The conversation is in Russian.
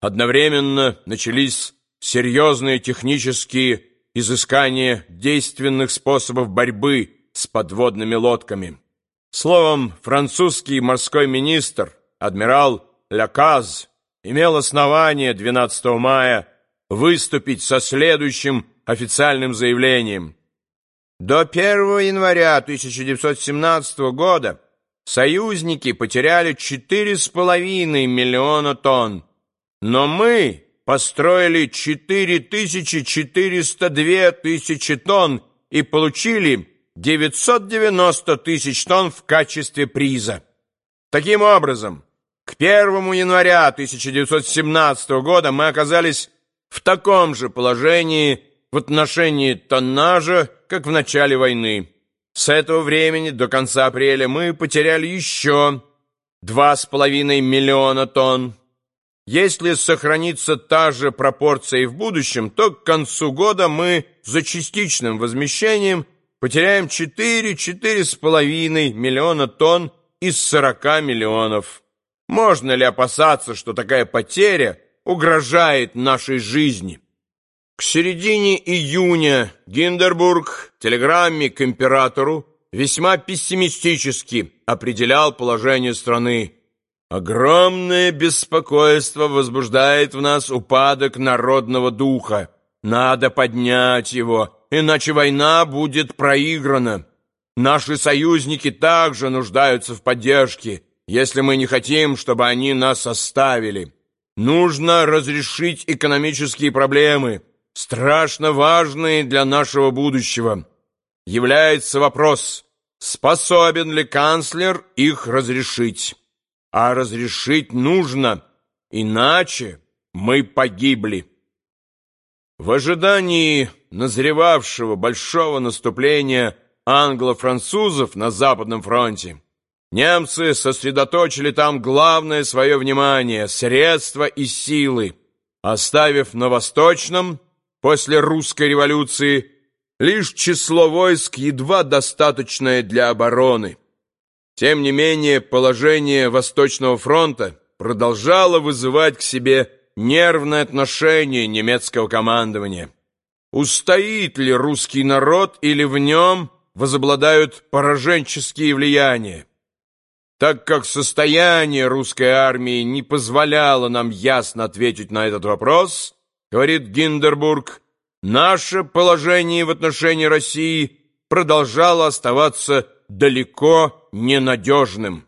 Одновременно начались серьезные технические изыскания действенных способов борьбы с подводными лодками. Словом, французский морской министр, адмирал Ляказ, имел основание 12 мая выступить со следующим официальным заявлением. До 1 января 1917 года союзники потеряли 4,5 миллиона тонн, но мы построили 4402 тысячи тонн и получили 990 тысяч тонн в качестве приза. Таким образом, к 1 января 1917 года мы оказались в таком же положении в отношении тоннажа, как в начале войны. С этого времени до конца апреля мы потеряли еще 2,5 миллиона тонн. Если сохранится та же пропорция и в будущем, то к концу года мы за частичным возмещением потеряем 4-4,5 миллиона тонн из 40 миллионов. Можно ли опасаться, что такая потеря угрожает нашей жизни? К середине июня Гиндербург в телеграмме к императору весьма пессимистически определял положение страны. Огромное беспокойство возбуждает в нас упадок народного духа. Надо поднять его, иначе война будет проиграна. Наши союзники также нуждаются в поддержке, если мы не хотим, чтобы они нас оставили. Нужно разрешить экономические проблемы, страшно важные для нашего будущего. Является вопрос, способен ли канцлер их разрешить а разрешить нужно, иначе мы погибли. В ожидании назревавшего большого наступления англо-французов на Западном фронте немцы сосредоточили там главное свое внимание, средства и силы, оставив на Восточном после русской революции лишь число войск едва достаточное для обороны. Тем не менее, положение Восточного фронта продолжало вызывать к себе нервное отношение немецкого командования. Устоит ли русский народ или в нем возобладают пораженческие влияния? Так как состояние русской армии не позволяло нам ясно ответить на этот вопрос, говорит Гиндербург, наше положение в отношении России продолжало оставаться далеко ненадежным.